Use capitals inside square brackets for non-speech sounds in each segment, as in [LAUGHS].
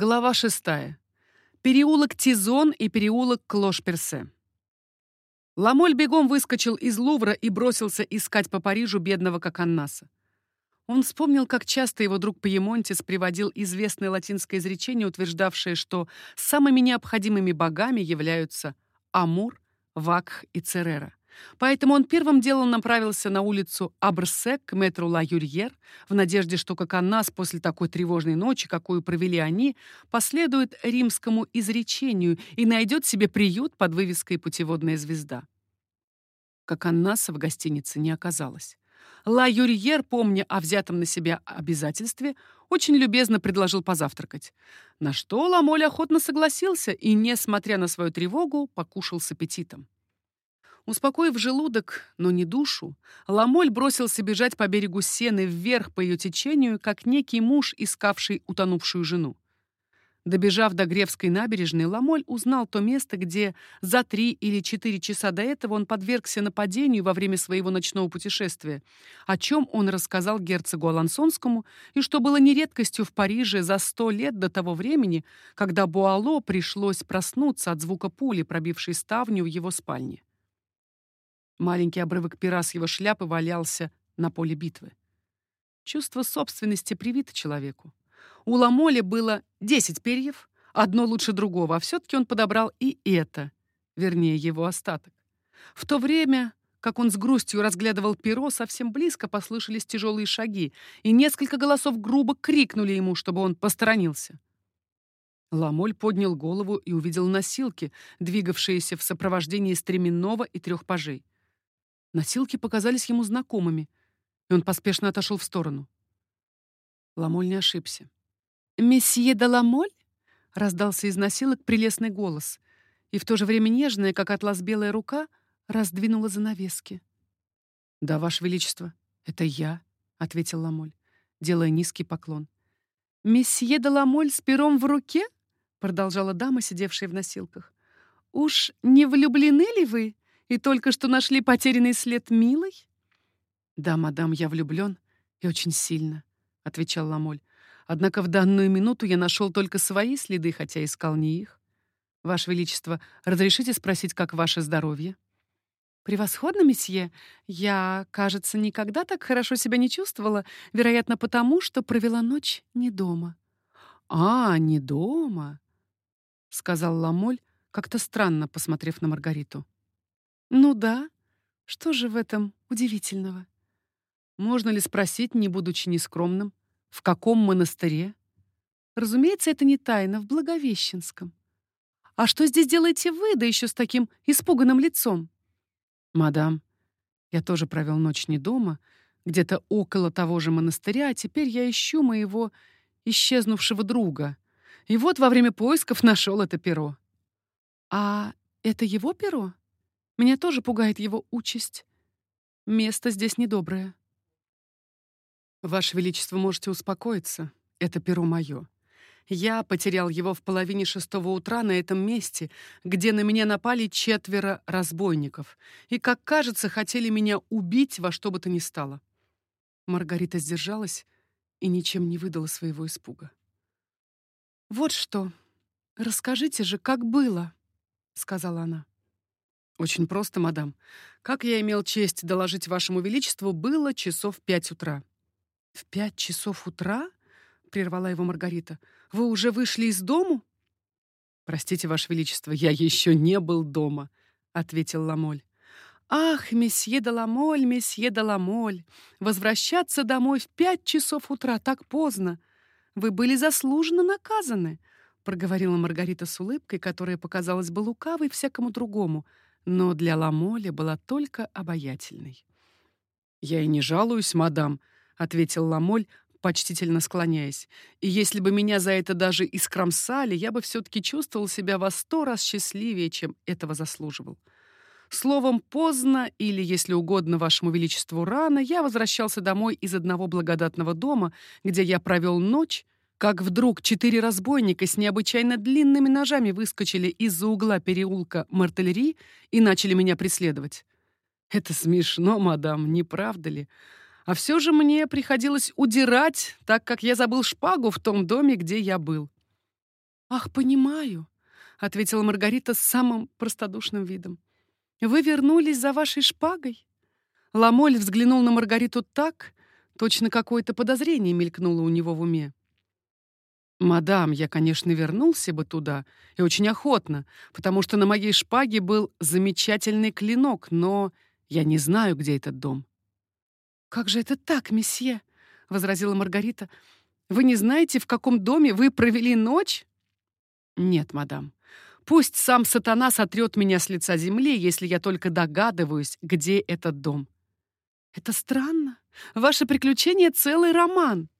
Глава шестая. Переулок Тизон и переулок Клош-Персе. Ламоль бегом выскочил из Лувра и бросился искать по Парижу бедного Коканнаса. Он вспомнил, как часто его друг Пьемонтис приводил известное латинское изречение, утверждавшее, что самыми необходимыми богами являются Амур, Вакх и Церера. Поэтому он первым делом направился на улицу Абрсе к метру Ла Юрьер в надежде, что как Аннас после такой тревожной ночи, какую провели они, последует римскому изречению и найдет себе приют под вывеской «Путеводная звезда». Как Аннаса в гостинице не оказалось. Ла Юрьер, помня о взятом на себя обязательстве, очень любезно предложил позавтракать. На что Ламоль охотно согласился и, несмотря на свою тревогу, покушал с аппетитом. Успокоив желудок, но не душу, Ламоль бросился бежать по берегу Сены вверх по ее течению, как некий муж, искавший утонувшую жену. Добежав до Гревской набережной, Ламоль узнал то место, где за три или четыре часа до этого он подвергся нападению во время своего ночного путешествия, о чем он рассказал герцогу Алансонскому, и что было не редкостью в Париже за сто лет до того времени, когда Буало пришлось проснуться от звука пули, пробившей ставню в его спальне. Маленький обрывок пера с его шляпы валялся на поле битвы. Чувство собственности привито человеку. У Ламоли было десять перьев, одно лучше другого, а все-таки он подобрал и это, вернее, его остаток. В то время, как он с грустью разглядывал перо, совсем близко послышались тяжелые шаги, и несколько голосов грубо крикнули ему, чтобы он посторонился. Ламоль поднял голову и увидел носилки, двигавшиеся в сопровождении стременного и трех пажей. Носилки показались ему знакомыми, и он поспешно отошел в сторону. Ламоль не ошибся. «Месье де Ламоль?» — раздался из носилок прелестный голос, и в то же время нежная, как атлас белая рука, раздвинула занавески. «Да, Ваше Величество, это я», — ответил Ламоль, делая низкий поклон. «Месье де Ламоль с пером в руке?» — продолжала дама, сидевшая в носилках. «Уж не влюблены ли вы?» И только что нашли потерянный след милой? Да, мадам, я влюблен и очень сильно, отвечал Ламоль. Однако в данную минуту я нашел только свои следы, хотя искал не их. Ваше величество, разрешите спросить, как ваше здоровье? Превосходно, месье. Я, кажется, никогда так хорошо себя не чувствовала, вероятно, потому что провела ночь не дома. А, не дома, сказал Ламоль, как-то странно посмотрев на Маргариту. Ну да. Что же в этом удивительного? Можно ли спросить, не будучи нескромным, в каком монастыре? Разумеется, это не тайна, в Благовещенском. А что здесь делаете вы, да еще с таким испуганным лицом? Мадам, я тоже провел ночь не дома, где-то около того же монастыря, а теперь я ищу моего исчезнувшего друга. И вот во время поисков [LAUGHS] нашел это перо. А это его перо? Меня тоже пугает его участь. Место здесь недоброе. Ваше Величество, можете успокоиться. Это перо мое. Я потерял его в половине шестого утра на этом месте, где на меня напали четверо разбойников и, как кажется, хотели меня убить во что бы то ни стало. Маргарита сдержалась и ничем не выдала своего испуга. «Вот что. Расскажите же, как было», — сказала она. Очень просто, мадам. Как я имел честь доложить вашему величеству, было часов пять утра. В пять часов утра? прервала его Маргарита. Вы уже вышли из дому? Простите, ваше величество, я еще не был дома, ответил Ламоль. Ах, месье де Ламоль, месье де Ламоль, возвращаться домой в пять часов утра так поздно. Вы были заслуженно наказаны, проговорила Маргарита с улыбкой, которая показалась бы лукавой всякому другому но для Ламоля была только обаятельной. «Я и не жалуюсь, мадам», — ответил Ламоль, почтительно склоняясь. «И если бы меня за это даже искромсали, я бы все-таки чувствовал себя во сто раз счастливее, чем этого заслуживал. Словом, поздно или, если угодно, вашему величеству рано, я возвращался домой из одного благодатного дома, где я провел ночь, как вдруг четыре разбойника с необычайно длинными ножами выскочили из-за угла переулка Мартелери и начали меня преследовать. Это смешно, мадам, не правда ли? А все же мне приходилось удирать, так как я забыл шпагу в том доме, где я был. «Ах, понимаю», — ответила Маргарита с самым простодушным видом. «Вы вернулись за вашей шпагой?» Ламоль взглянул на Маргариту так, точно какое-то подозрение мелькнуло у него в уме. «Мадам, я, конечно, вернулся бы туда, и очень охотно, потому что на моей шпаге был замечательный клинок, но я не знаю, где этот дом». «Как же это так, месье?» — возразила Маргарита. «Вы не знаете, в каком доме вы провели ночь?» «Нет, мадам. Пусть сам сатана сотрет меня с лица земли, если я только догадываюсь, где этот дом». «Это странно. Ваше приключение — целый роман».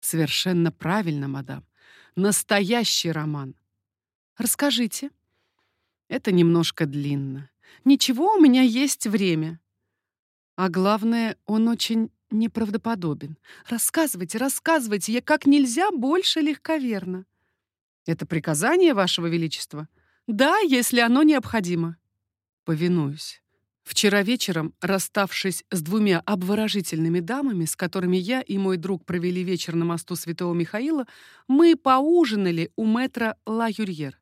«Совершенно правильно, мадам. Настоящий роман. Расскажите». «Это немножко длинно. Ничего, у меня есть время». «А главное, он очень неправдоподобен. Рассказывайте, рассказывайте, я как нельзя больше легковерна». Это приказание, Вашего Величества? Да, если оно необходимо. Повинуюсь. Вчера вечером, расставшись с двумя обворожительными дамами, с которыми я и мой друг провели вечер на мосту Святого Михаила, мы поужинали у мэтра Ла Юрьер.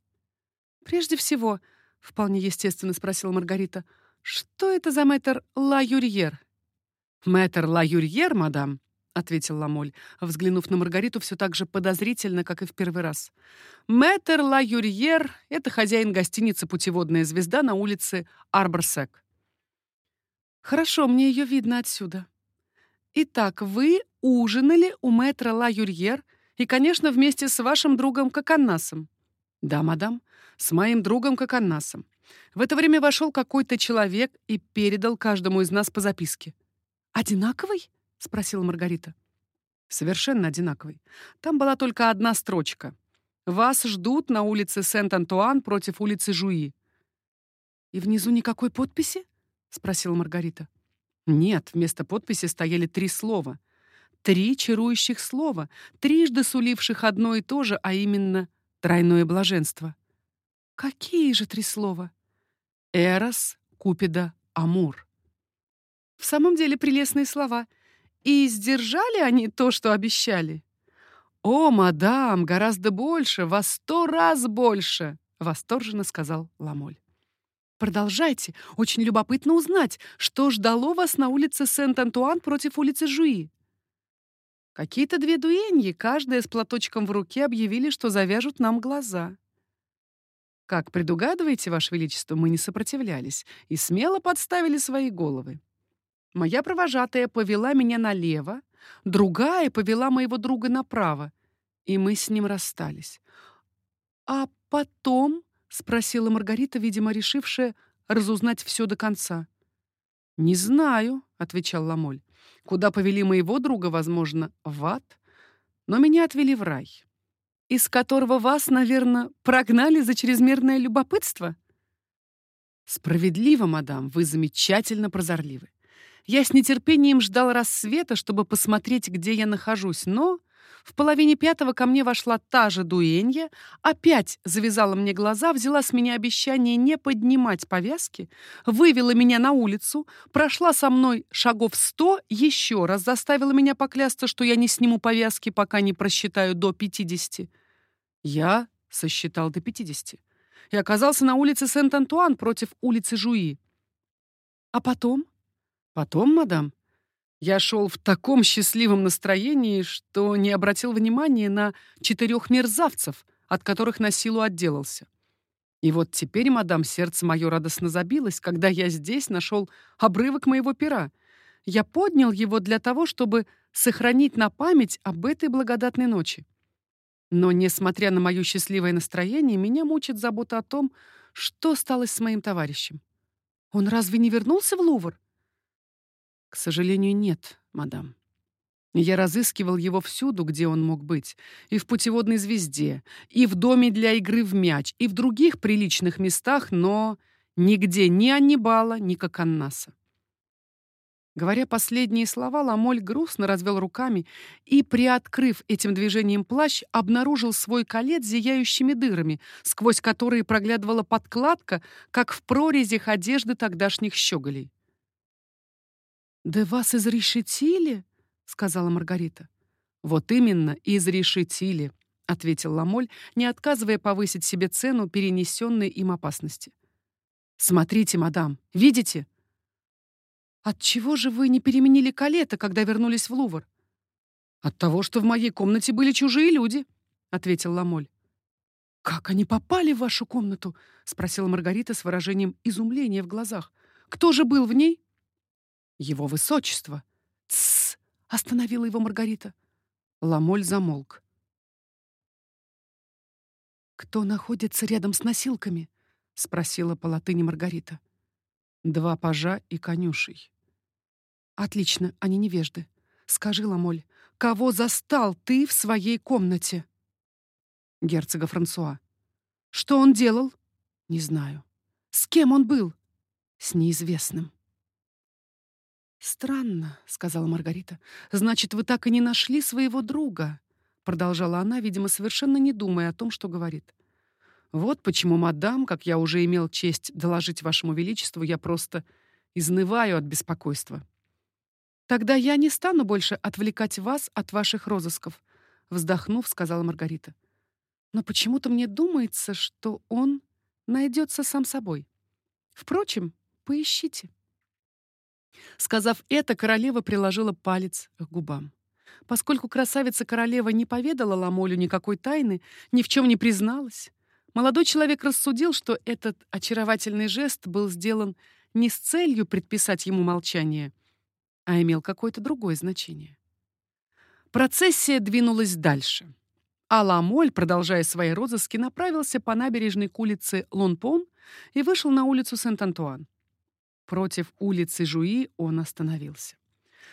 Прежде всего, вполне естественно спросила Маргарита, что это за мэтр Ла Юрьер? Мэтр Ла Юрьер, мадам, ответил Ламоль, взглянув на Маргариту все так же подозрительно, как и в первый раз. Мэтр Ла Юрьер — это хозяин гостиницы «Путеводная звезда» на улице Арборсек. Хорошо, мне ее видно отсюда. Итак, вы ужинали у мэтра Ла Юрьер и, конечно, вместе с вашим другом Коканнасом. Да, мадам, с моим другом Коканнасом. В это время вошел какой-то человек и передал каждому из нас по записке. Одинаковый? — спросила Маргарита. «Совершенно одинаковый. Там была только одна строчка. Вас ждут на улице Сент-Антуан против улицы Жуи». «И внизу никакой подписи?» — спросила Маргарита. «Нет, вместо подписи стояли три слова. Три чарующих слова, трижды суливших одно и то же, а именно тройное блаженство». «Какие же три слова?» «Эрос, Купида, Амур». «В самом деле прелестные слова», и сдержали они то, что обещали? О, мадам, гораздо больше, во сто раз больше, восторженно сказал Ламоль. Продолжайте. Очень любопытно узнать, что ждало вас на улице Сент-Антуан против улицы Жуи. Какие-то две дуэньи, каждая с платочком в руке, объявили, что завяжут нам глаза. Как предугадываете, Ваше Величество, мы не сопротивлялись и смело подставили свои головы. Моя провожатая повела меня налево, другая повела моего друга направо, и мы с ним расстались. «А потом?» — спросила Маргарита, видимо, решившая разузнать все до конца. «Не знаю», — отвечал Ламоль. «Куда повели моего друга, возможно, в ад, но меня отвели в рай, из которого вас, наверное, прогнали за чрезмерное любопытство?» «Справедливо, мадам, вы замечательно прозорливы. Я с нетерпением ждал рассвета, чтобы посмотреть, где я нахожусь, но в половине пятого ко мне вошла та же дуэнья, опять завязала мне глаза, взяла с меня обещание не поднимать повязки, вывела меня на улицу, прошла со мной шагов сто, еще раз заставила меня поклясться, что я не сниму повязки, пока не просчитаю до пятидесяти. Я сосчитал до пятидесяти и оказался на улице Сент-Антуан против улицы Жуи. А потом Потом, мадам, я шел в таком счастливом настроении, что не обратил внимания на четырех мерзавцев, от которых на силу отделался. И вот теперь, мадам, сердце мое радостно забилось, когда я здесь нашел обрывок моего пера. Я поднял его для того, чтобы сохранить на память об этой благодатной ночи. Но, несмотря на мое счастливое настроение, меня мучит забота о том, что стало с моим товарищем. Он разве не вернулся в Лувр? К сожалению, нет, мадам. Я разыскивал его всюду, где он мог быть. И в путеводной звезде, и в доме для игры в мяч, и в других приличных местах, но нигде ни Аннибала, ни Коканнаса. Говоря последние слова, Ламоль грустно развел руками и, приоткрыв этим движением плащ, обнаружил свой колет с зияющими дырами, сквозь которые проглядывала подкладка, как в прорезях одежды тогдашних щеголей. «Да вас изрешетили?» — сказала Маргарита. «Вот именно, изрешетили», —— ответил Ламоль, не отказывая повысить себе цену перенесенной им опасности. «Смотрите, мадам, видите?» «Отчего же вы не переменили калета, когда вернулись в Лувр?» «От того, что в моей комнате были чужие люди», — ответил Ламоль. «Как они попали в вашу комнату?» — спросила Маргарита с выражением изумления в глазах. «Кто же был в ней?» «Его высочество». «Тссс!» — остановила его Маргарита. Ламоль замолк. «Кто находится рядом с носилками?» — спросила по латыни Маргарита. «Два пажа и конюшей». «Отлично, они невежды. Скажи, Ламоль, кого застал ты в своей комнате?» «Герцога Франсуа». «Что он делал?» «Не знаю». «С кем он был?» «С неизвестным». «Странно», — сказала Маргарита. «Значит, вы так и не нашли своего друга?» Продолжала она, видимо, совершенно не думая о том, что говорит. «Вот почему, мадам, как я уже имел честь доложить вашему величеству, я просто изнываю от беспокойства». «Тогда я не стану больше отвлекать вас от ваших розысков», — вздохнув, сказала Маргарита. «Но почему-то мне думается, что он найдется сам собой. Впрочем, поищите». Сказав это, королева приложила палец к губам. Поскольку красавица-королева не поведала Ламолю никакой тайны, ни в чем не призналась, молодой человек рассудил, что этот очаровательный жест был сделан не с целью предписать ему молчание, а имел какое-то другое значение. Процессия двинулась дальше. А Ламоль, продолжая свои розыски, направился по набережной к улице Лонпон и вышел на улицу Сент-Антуан. Против улицы Жуи он остановился.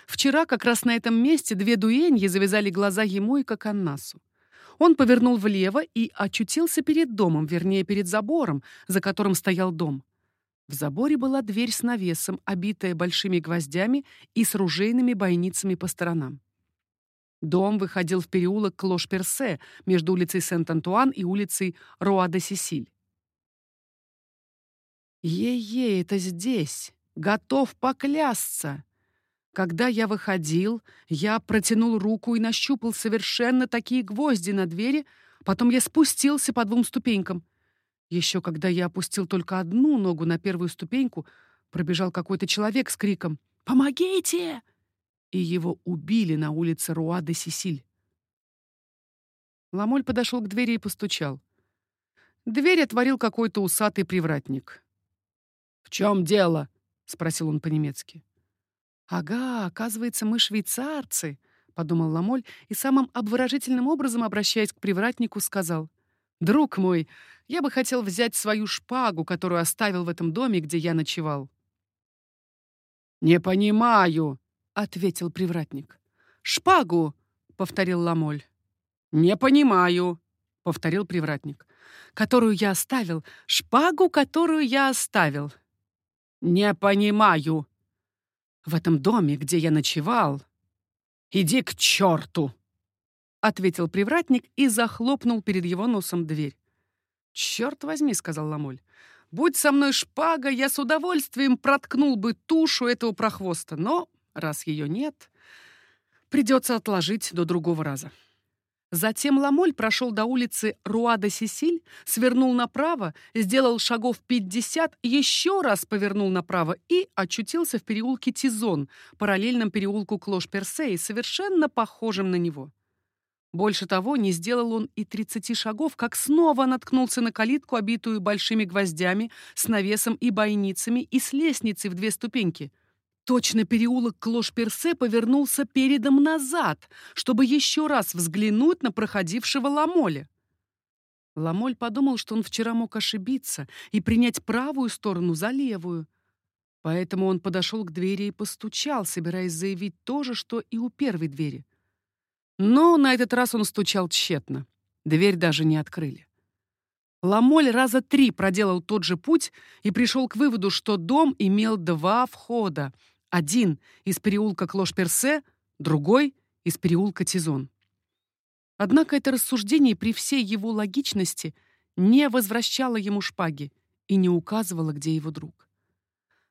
Вчера как раз на этом месте две дуэньи завязали глаза ему и Коканнасу. Он повернул влево и очутился перед домом, вернее, перед забором, за которым стоял дом. В заборе была дверь с навесом, обитая большими гвоздями и с ружейными бойницами по сторонам. Дом выходил в переулок Клош-Персе между улицей Сент-Антуан и улицей Роа-де-Сесиль. Е-е, это здесь. Готов поклясться. Когда я выходил, я протянул руку и нащупал совершенно такие гвозди на двери, потом я спустился по двум ступенькам. Еще когда я опустил только одну ногу на первую ступеньку, пробежал какой-то человек с криком «Помогите!» и его убили на улице Руа-де-Сесиль. Ламоль подошел к двери и постучал. Дверь отворил какой-то усатый привратник. «В чем дело?» — спросил он по-немецки. «Ага, оказывается, мы швейцарцы», — подумал Ламоль и самым обворожительным образом, обращаясь к привратнику, сказал. «Друг мой, я бы хотел взять свою шпагу, которую оставил в этом доме, где я ночевал». «Не понимаю», — ответил привратник. «Шпагу», — повторил Ламоль. «Не понимаю», — повторил привратник. «Которую я оставил, шпагу, которую я оставил», «Не понимаю». «В этом доме, где я ночевал...» «Иди к черту!» — ответил привратник и захлопнул перед его носом дверь. «Черт возьми», — сказал Ламоль. «Будь со мной шпага, я с удовольствием проткнул бы тушу этого прохвоста, но, раз ее нет, придется отложить до другого раза». Затем Ламоль прошел до улицы Руа-де-Сесиль, свернул направо, сделал шагов 50, еще раз повернул направо и очутился в переулке Тизон, параллельном переулку Клош-Персей, совершенно похожем на него. Больше того, не сделал он и 30 шагов, как снова наткнулся на калитку, обитую большими гвоздями, с навесом и бойницами, и с лестницей в две ступеньки — Точно переулок Клош-Персе повернулся передом назад, чтобы еще раз взглянуть на проходившего Ламоля. Ламоль подумал, что он вчера мог ошибиться и принять правую сторону за левую. Поэтому он подошел к двери и постучал, собираясь заявить то же, что и у первой двери. Но на этот раз он стучал тщетно. Дверь даже не открыли. Ламоль раза три проделал тот же путь и пришел к выводу, что дом имел два входа — один из переулка Клош-Персе, другой из переулка Тизон. Однако это рассуждение при всей его логичности не возвращало ему шпаги и не указывало, где его друг.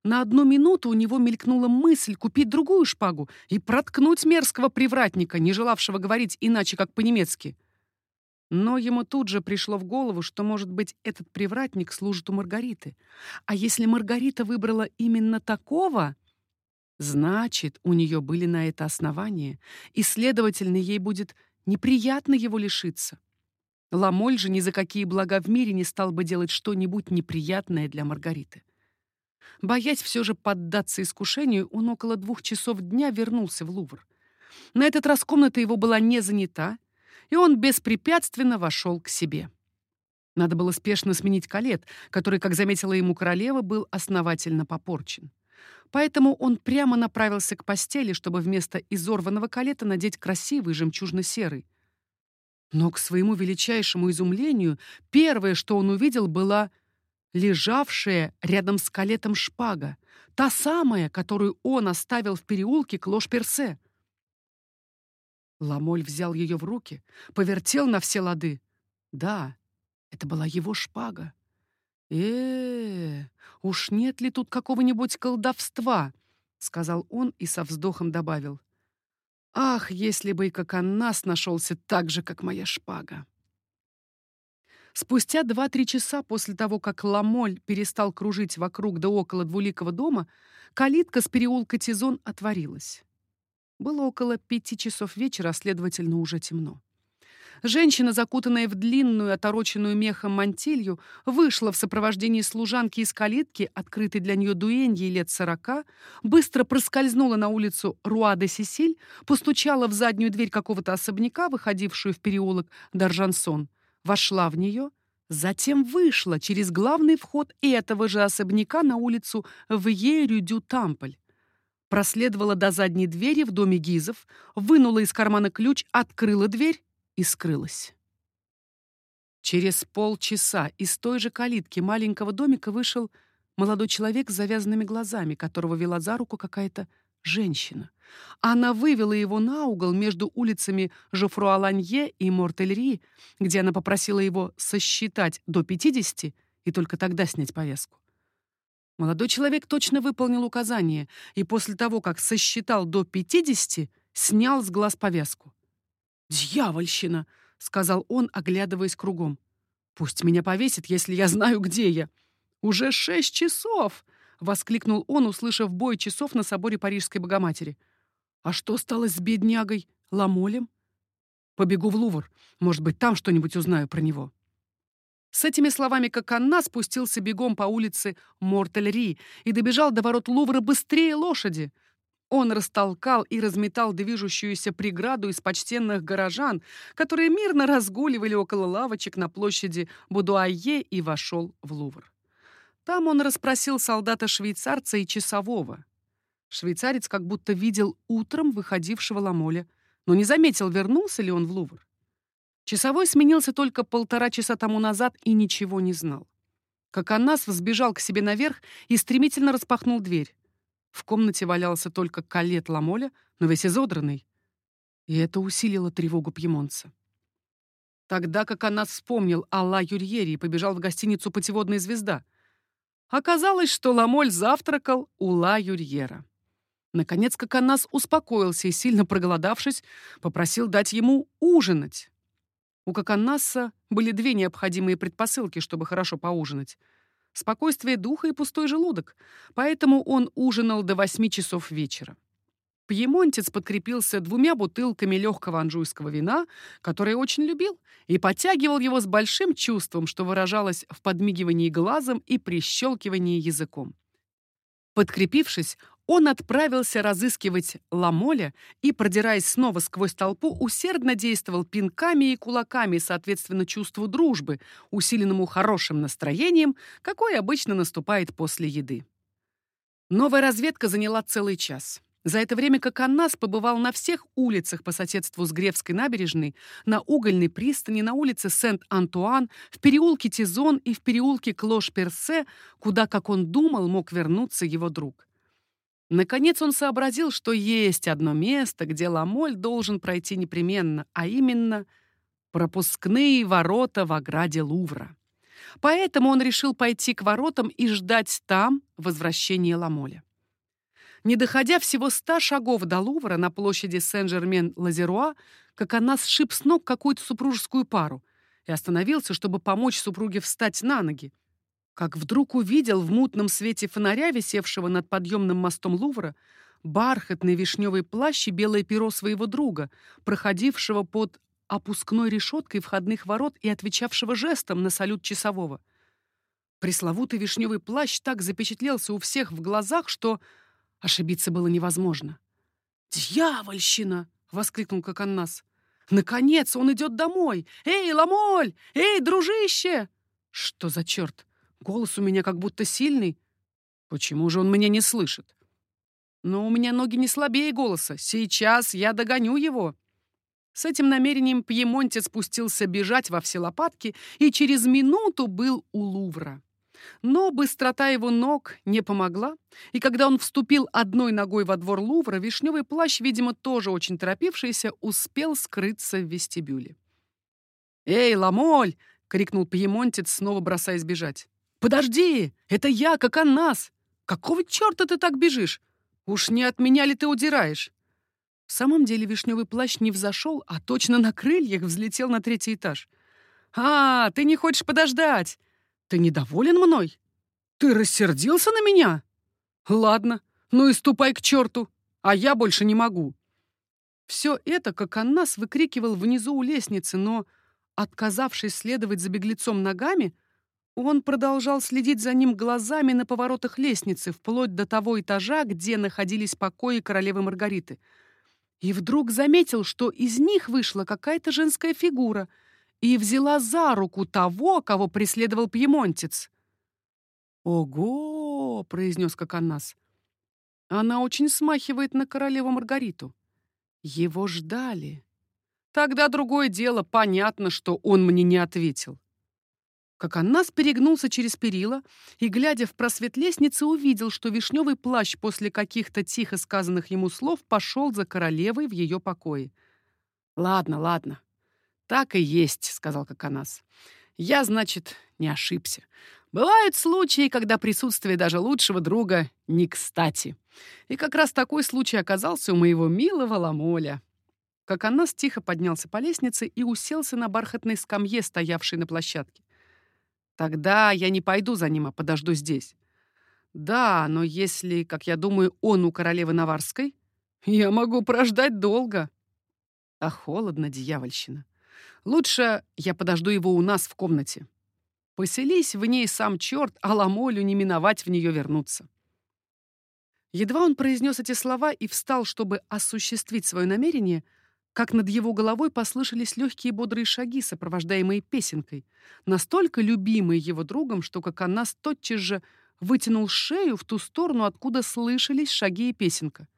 На одну минуту у него мелькнула мысль купить другую шпагу и проткнуть мерзкого привратника, не желавшего говорить иначе, как по-немецки. Но ему тут же пришло в голову, что, может быть, этот привратник служит у Маргариты. А если Маргарита выбрала именно такого, значит, у нее были на это основания, и, следовательно, ей будет неприятно его лишиться. Ламоль же ни за какие блага в мире не стал бы делать что-нибудь неприятное для Маргариты. Боясь все же поддаться искушению, он около двух часов дня вернулся в Лувр. На этот раз комната его была не занята, и он беспрепятственно вошел к себе. Надо было спешно сменить калет, который, как заметила ему королева, был основательно попорчен. Поэтому он прямо направился к постели, чтобы вместо изорванного калета надеть красивый жемчужно-серый. Но к своему величайшему изумлению первое, что он увидел, была лежавшая рядом с калетом шпага, та самая, которую он оставил в переулке Клош-Персе. Ламоль взял ее в руки, повертел на все лады. Да, это была его шпага. Э, уж нет ли тут какого-нибудь колдовства?» — сказал он и со вздохом добавил. «Ах, если бы и как Аннас нашелся так же, как моя шпага!» Спустя два-три часа после того, как Ламоль перестал кружить вокруг да около двуликого дома, калитка с переулка Тизон отворилась. Было около пяти часов вечера, а следовательно, уже темно. Женщина, закутанная в длинную, отороченную мехом мантилью, вышла в сопровождении служанки из калитки, открытой для нее дуэньей лет сорока, быстро проскользнула на улицу Руа-де-Сесиль, постучала в заднюю дверь какого-то особняка, выходившую в переулок Даржансон, вошла в нее, затем вышла через главный вход этого же особняка на улицу Вье-Рю-Дю-Тамполь проследовала до задней двери в доме Гизов, вынула из кармана ключ, открыла дверь и скрылась. Через полчаса из той же калитки маленького домика вышел молодой человек с завязанными глазами, которого вела за руку какая-то женщина. Она вывела его на угол между улицами Жофруа-Ланье и Мортельри, где она попросила его сосчитать до 50 и только тогда снять повязку. Молодой человек точно выполнил указание и после того, как сосчитал до 50, снял с глаз повязку. «Дьявольщина!» — сказал он, оглядываясь кругом. «Пусть меня повесит, если я знаю, где я». «Уже шесть часов!» — воскликнул он, услышав бой часов на соборе Парижской Богоматери. «А что стало с беднягой Ламолем?» «Побегу в Лувр. Может быть, там что-нибудь узнаю про него». С этими словами Коканна спустился бегом по улице Мортельри и добежал до ворот Лувра быстрее лошади. Он растолкал и разметал движущуюся преграду из почтенных горожан, которые мирно разгуливали около лавочек на площади Будуайе и вошел в Лувр. Там он расспросил солдата-швейцарца и часового. Швейцарец как будто видел утром выходившего Ламоля, но не заметил, вернулся ли он в Лувр. Часовой сменился только полтора часа тому назад и ничего не знал. Как Аннас взбежал к себе наверх и стремительно распахнул дверь. В комнате валялся только калет Ламоля, но весь изодранный. И это усилило тревогу пьемонца. Тогда как Аннас вспомнил о Ла Юрьере и побежал в гостиницу «Путеводная звезда», оказалось, что Ламоль завтракал у Ла Юрьера. Наконец, как Аннас успокоился и, сильно проголодавшись, попросил дать ему ужинать. У Коканнаса были две необходимые предпосылки, чтобы хорошо поужинать. Спокойствие духа и пустой желудок. Поэтому он ужинал до восьми часов вечера. Пьемонтец подкрепился двумя бутылками легкого анжуйского вина, которое очень любил, и подтягивал его с большим чувством, что выражалось в подмигивании глазом и прищелкивании языком. Подкрепившись, он отправился разыскивать Ламоля и, продираясь снова сквозь толпу, усердно действовал пинками и кулаками, соответственно чувству дружбы, усиленному хорошим настроением, какое обычно наступает после еды. Новая разведка заняла целый час. За это время как Аннас побывал на всех улицах по соседству с Гревской набережной, на угольной пристани, на улице Сент-Антуан, в переулке Тизон и в переулке Клош-Персе, куда, как он думал, мог вернуться его друг. Наконец он сообразил, что есть одно место, где Ламоль должен пройти непременно, а именно пропускные ворота в ограде Лувра. Поэтому он решил пойти к воротам и ждать там возвращения Ламоля. Не доходя всего ста шагов до Лувра на площади Сен-Жермен-Лазеруа, как она сшиб с ног какую-то супружескую пару. и остановился, чтобы помочь супруге встать на ноги. Как вдруг увидел в мутном свете фонаря, висевшего над подъемным мостом Лувра, бархатный вишневый плащ и белое перо своего друга, проходившего под опускной решеткой входных ворот и отвечавшего жестом на салют часового. Пресловутый вишневый плащ так запечатлелся у всех в глазах, что ошибиться было невозможно. «Дьявольщина!» — воскликнул Коканнас. «Наконец он идет домой! Эй, Ламоль! Эй, дружище!» «Что за черт? Голос у меня как будто сильный. Почему же он меня не слышит?» «Но у меня ноги не слабее голоса. Сейчас я догоню его!» С этим намерением Пьемонте спустился бежать во все лопатки и через минуту был у Лувра. Но быстрота его ног не помогла, и когда он вступил одной ногой во двор Лувра, вишневый плащ, видимо, тоже очень торопившийся, успел скрыться в вестибюле. «Эй, Ламоль!» — крикнул пьемонтец, снова бросаясь бежать. «Подожди! Это я, как Аннас! Какого черта ты так бежишь? Уж не от меня ли ты удираешь?» В самом деле вишневый плащ не взошел, а точно на крыльях взлетел на третий этаж. «А, ты не хочешь подождать? Ты недоволен мной? Ты рассердился на меня? Ладно, ну и ступай к черту, а я больше не могу». Все это, как Аннас выкрикивал внизу у лестницы, но, отказавшись следовать за беглецом ногами, он продолжал следить за ним глазами на поворотах лестницы, вплоть до того этажа, где находились покои королевы Маргариты — и вдруг заметил, что из них вышла какая-то женская фигура и взяла за руку того, кого преследовал пьемонтец. «Ого!» — произнес Коканас. «Она очень смахивает на королеву Маргариту. Его ждали. Тогда другое дело, понятно, что он мне не ответил как Аннас перегнулся через перила и, глядя в просвет лестницы, увидел, что вишневый плащ после каких-то тихо сказанных ему слов пошел за королевой в ее покое. «Ладно, ладно. Так и есть», — сказал Коконас. «Я, значит, не ошибся. Бывают случаи, когда присутствие даже лучшего друга не кстати. И как раз такой случай оказался у моего милого Ламоля». Коконас тихо поднялся по лестнице и уселся на бархатной скамье, стоявшей на площадке. Тогда я не пойду за ним, а подожду здесь. Да, но если, как я думаю, он у королевы Наварской, [LAUGHS] я могу прождать долго. А холодно, дьявольщина. Лучше я подожду его у нас в комнате. Поселись в ней сам черт, а Ламолю не миновать в нее вернуться. Едва он произнес эти слова и встал, чтобы осуществить свое намерение — как над его головой послышались легкие бодрые шаги, сопровождаемые песенкой, настолько любимые его другом, что как она тотчас же вытянул шею в ту сторону, откуда слышались шаги и песенка.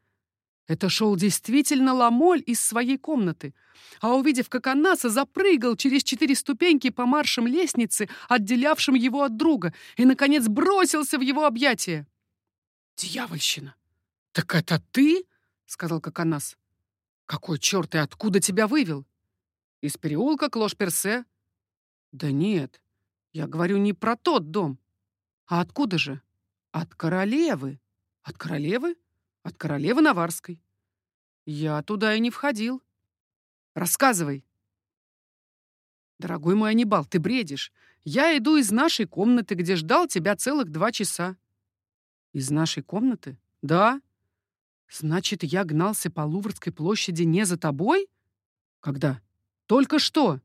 Это шел действительно Ламоль из своей комнаты, а увидев, как Анаса запрыгал через четыре ступеньки по маршам лестницы, отделявшим его от друга, и, наконец, бросился в его объятия. «Дьявольщина! Так это ты?» — сказал Коконас. «Какой черт и откуда тебя вывел? Из переулка Клош-Персе?» «Да нет, я говорю не про тот дом. А откуда же? От королевы. От королевы? От королевы Наварской. Я туда и не входил. Рассказывай». «Дорогой мой Анибал, ты бредишь. Я иду из нашей комнаты, где ждал тебя целых два часа». «Из нашей комнаты?» «Да. Значит, я гнался по Луврской площади не за тобой? Когда? Только что?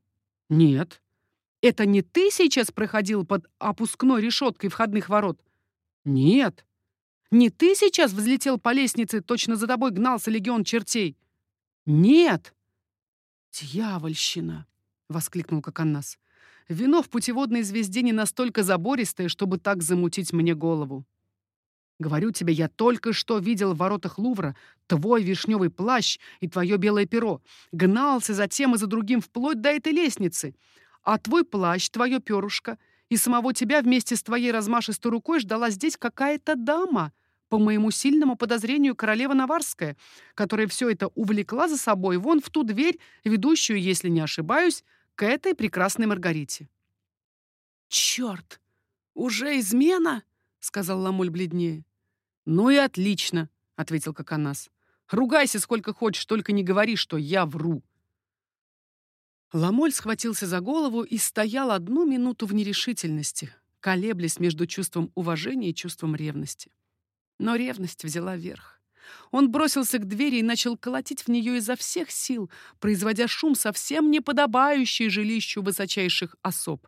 Нет. Это не ты сейчас проходил под опускной решеткой входных ворот? Нет. Не ты сейчас взлетел по лестнице, точно за тобой гнался легион чертей? Нет. Дьявольщина, воскликнул Коканнас. Вино в путеводной звезде не настолько забористое, чтобы так замутить мне голову. Говорю тебе, я только что видел в воротах Лувра твой вишневый плащ и твое белое перо. Гнался за тем и за другим вплоть до этой лестницы. А твой плащ, твое перышко и самого тебя вместе с твоей размашистой рукой ждала здесь какая-то дама, по моему сильному подозрению, королева Наварская, которая все это увлекла за собой вон в ту дверь, ведущую, если не ошибаюсь, к этой прекрасной Маргарите. «Черт! Уже измена?» — сказал Ламоль бледнее. «Ну и отлично», — ответил Коконас. «Ругайся сколько хочешь, только не говори, что я вру». Ламоль схватился за голову и стоял одну минуту в нерешительности, колеблясь между чувством уважения и чувством ревности. Но ревность взяла верх. Он бросился к двери и начал колотить в нее изо всех сил, производя шум, совсем не подобающий жилищу высочайших особ.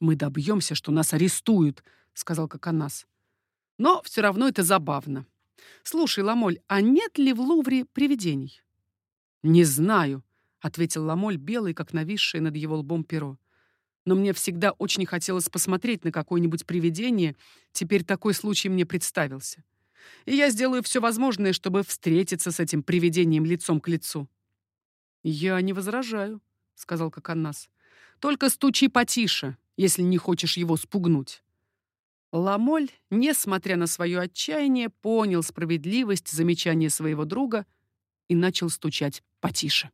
«Мы добьемся, что нас арестуют», — сказал Коконас. «Но все равно это забавно. Слушай, Ламоль, а нет ли в Лувре привидений?» «Не знаю», — ответил Ламоль, белый, как нависшее над его лбом перо. «Но мне всегда очень хотелось посмотреть на какое-нибудь привидение. Теперь такой случай мне представился. И я сделаю все возможное, чтобы встретиться с этим привидением лицом к лицу». «Я не возражаю», — сказал Коканнас. «Только стучи потише, если не хочешь его спугнуть». Ламоль, несмотря на свое отчаяние, понял справедливость замечания своего друга и начал стучать потише.